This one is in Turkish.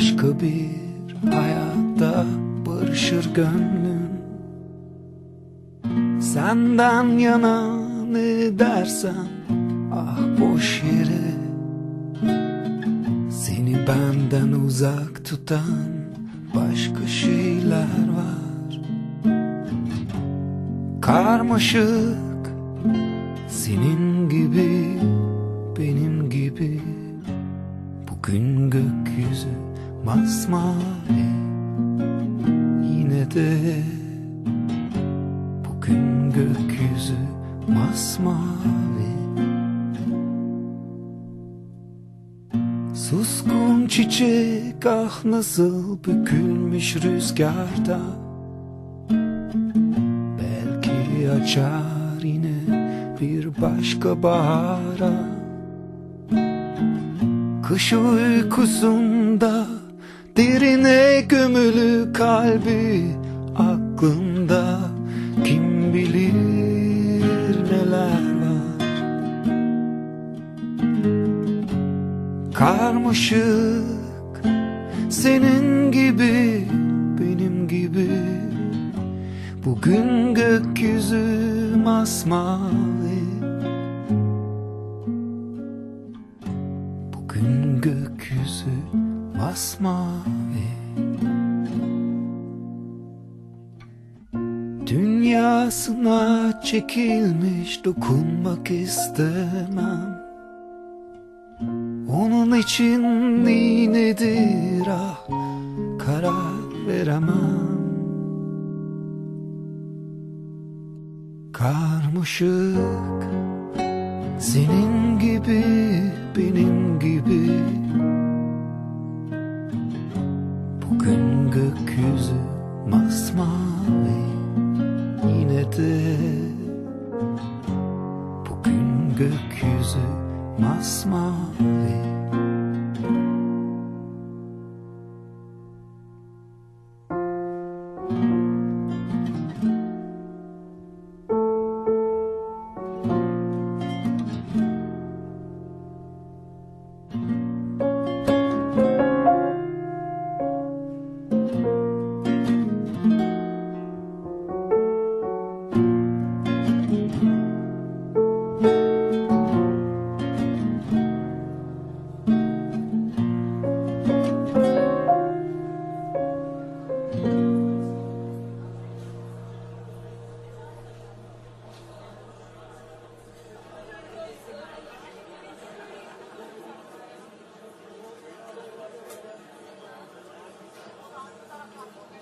başka bir hayatta barışır gönlün Senden yana ne dersen ah boş yere. Seni benden uzak tutan başka şeyler var. Karmaşık senin gibi benim gibi. Bugün gökyüzü masmavi Yine de bugün gökyüzü masmavi. Suskun çiçek ah nasıl bükülmüş rüzgarda. Belki açar yine bir başka bahara. Kış uykusunda derine gömülü kalbi aklında bilir neler var. Karmaşık senin gibi benim gibi. Bugün gökyüzü masmavi. Bugün gökyüzü masmavi Dünyasına çekilmiş dokunmak istemem. Onun için nedir? Ah karar veremem. Karmaşık senin gibi benim gibi de Bugün gökyüzü masmavi